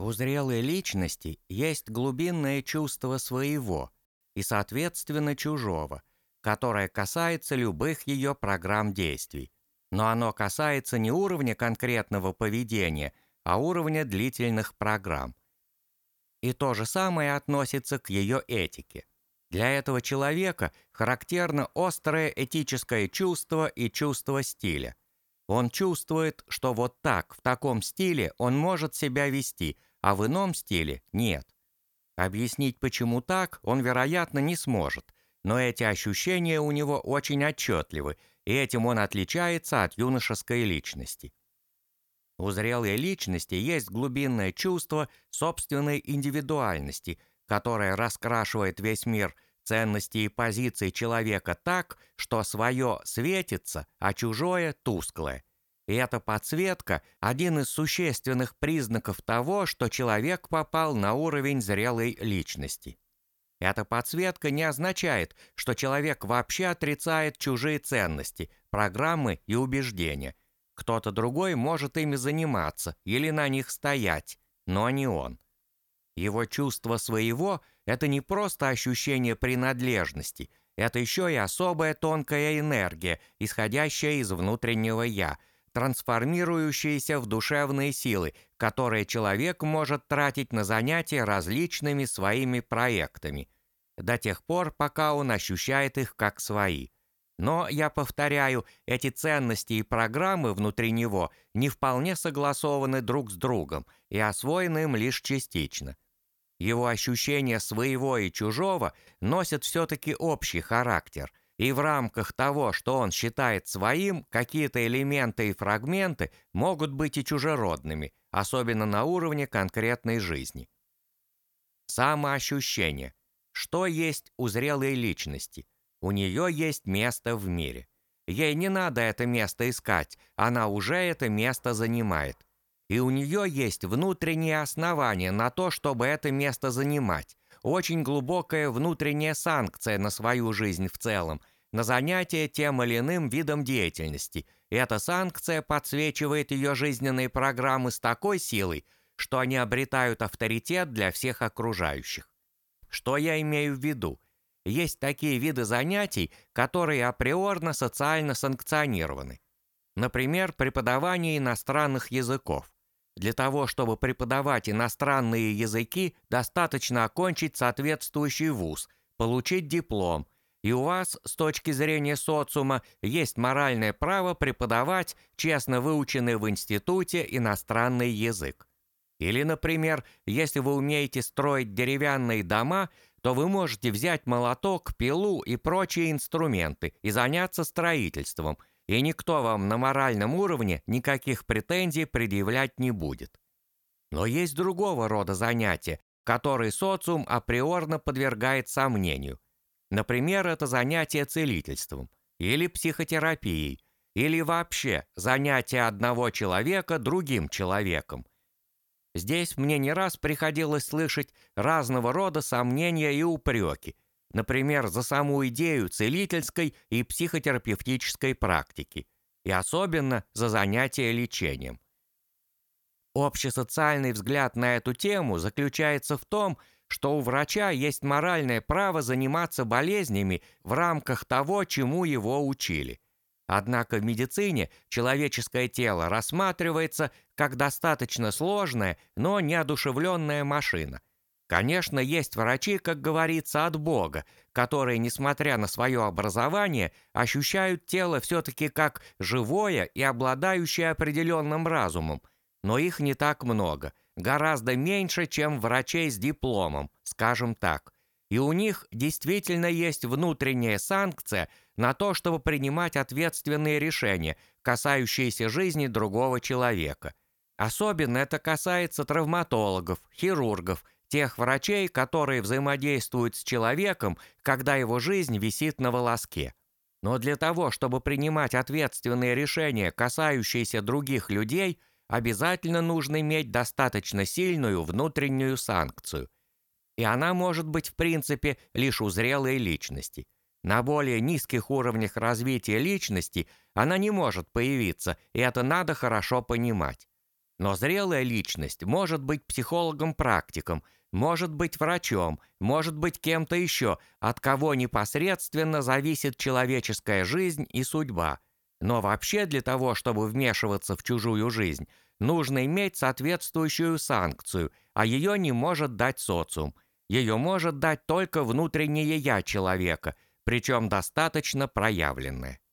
У зрелой личности есть глубинное чувство своего и, соответственно, чужого, которое касается любых ее программ действий. Но оно касается не уровня конкретного поведения, а уровня длительных программ. И то же самое относится к ее этике. Для этого человека характерно острое этическое чувство и чувство стиля. Он чувствует, что вот так, в таком стиле он может себя вести, а в ином стиле нет. Объяснить, почему так, он, вероятно, не сможет, но эти ощущения у него очень отчетливы, и этим он отличается от юношеской личности. У зрелой личности есть глубинное чувство собственной индивидуальности, которое раскрашивает весь мир ценности и позиции человека так, что свое светится, а чужое тусклое. И эта подсветка – один из существенных признаков того, что человек попал на уровень зрелой личности. Эта подсветка не означает, что человек вообще отрицает чужие ценности, программы и убеждения, кто-то другой может ими заниматься или на них стоять, но не он. Его чувство своего – это не просто ощущение принадлежности, это еще и особая тонкая энергия, исходящая из внутреннего «я», трансформирующаяся в душевные силы, которые человек может тратить на занятия различными своими проектами, до тех пор, пока он ощущает их как свои – но, я повторяю, эти ценности и программы внутри него не вполне согласованы друг с другом и освоены им лишь частично. Его ощущение своего и чужого носят все-таки общий характер, и в рамках того, что он считает своим, какие-то элементы и фрагменты могут быть и чужеродными, особенно на уровне конкретной жизни. Самоощущение. Что есть у зрелой личности? У нее есть место в мире. Ей не надо это место искать, она уже это место занимает. И у нее есть внутреннее основание на то, чтобы это место занимать. Очень глубокая внутренняя санкция на свою жизнь в целом, на занятие тем или иным видом деятельности. И эта санкция подсвечивает ее жизненные программы с такой силой, что они обретают авторитет для всех окружающих. Что я имею в виду? Есть такие виды занятий, которые априорно социально санкционированы. Например, преподавание иностранных языков. Для того, чтобы преподавать иностранные языки, достаточно окончить соответствующий вуз, получить диплом, и у вас, с точки зрения социума, есть моральное право преподавать честно выученный в институте иностранный язык. Или, например, если вы умеете строить деревянные дома, то вы можете взять молоток, пилу и прочие инструменты и заняться строительством, и никто вам на моральном уровне никаких претензий предъявлять не будет. Но есть другого рода занятия, которые социум априорно подвергает сомнению. Например, это занятие целительством, или психотерапией, или вообще занятие одного человека другим человеком, Здесь мне не раз приходилось слышать разного рода сомнения и упреки, например, за саму идею целительской и психотерапевтической практики, и особенно за занятия лечением. Общесоциальный взгляд на эту тему заключается в том, что у врача есть моральное право заниматься болезнями в рамках того, чему его учили – Однако в медицине человеческое тело рассматривается как достаточно сложная, но неодушевленная машина. Конечно, есть врачи, как говорится, от Бога, которые, несмотря на свое образование, ощущают тело все-таки как живое и обладающее определенным разумом, но их не так много, гораздо меньше, чем врачей с дипломом, скажем так – и у них действительно есть внутренняя санкция на то, чтобы принимать ответственные решения, касающиеся жизни другого человека. Особенно это касается травматологов, хирургов, тех врачей, которые взаимодействуют с человеком, когда его жизнь висит на волоске. Но для того, чтобы принимать ответственные решения, касающиеся других людей, обязательно нужно иметь достаточно сильную внутреннюю санкцию – и она может быть в принципе лишь у зрелой личности. На более низких уровнях развития личности она не может появиться, и это надо хорошо понимать. Но зрелая личность может быть психологом-практиком, может быть врачом, может быть кем-то еще, от кого непосредственно зависит человеческая жизнь и судьба. Но вообще для того, чтобы вмешиваться в чужую жизнь, нужно иметь соответствующую санкцию, а ее не может дать социум. Ее может дать только внутреннее «я» человека, причем достаточно проявленное.